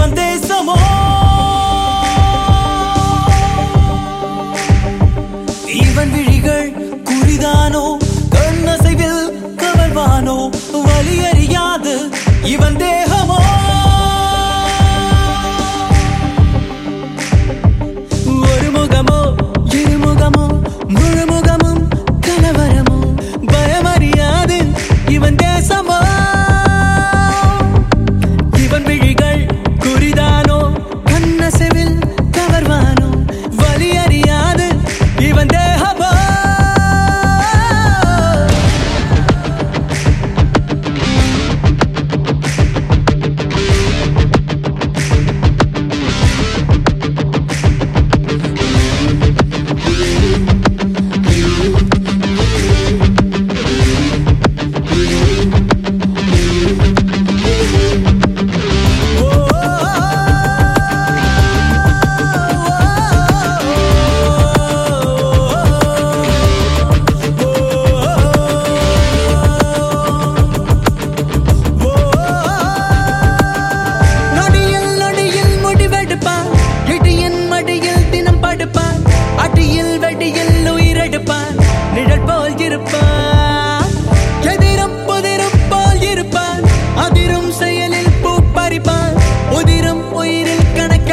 వందే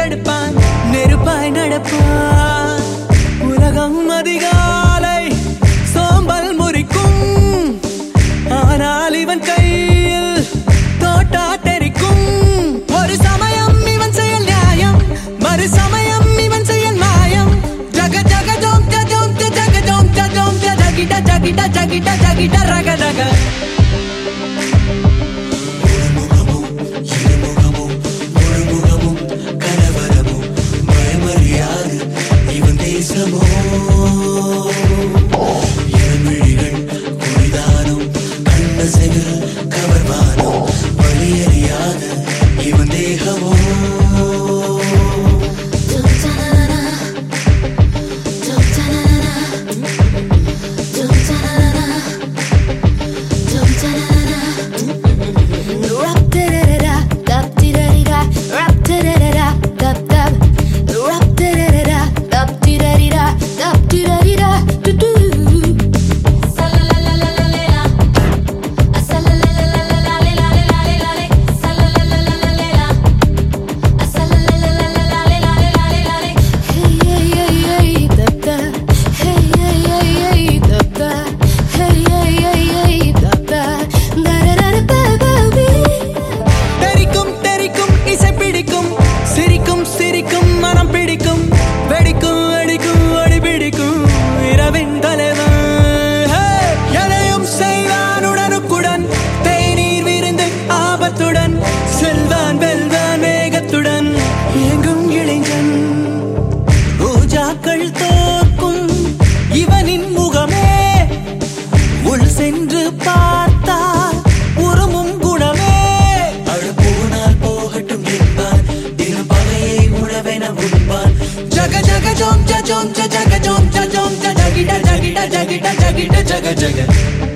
தடுப்பான் நெருப்பாய் நடப்பான். உலகம் அதிகம் जग जग जग जग जग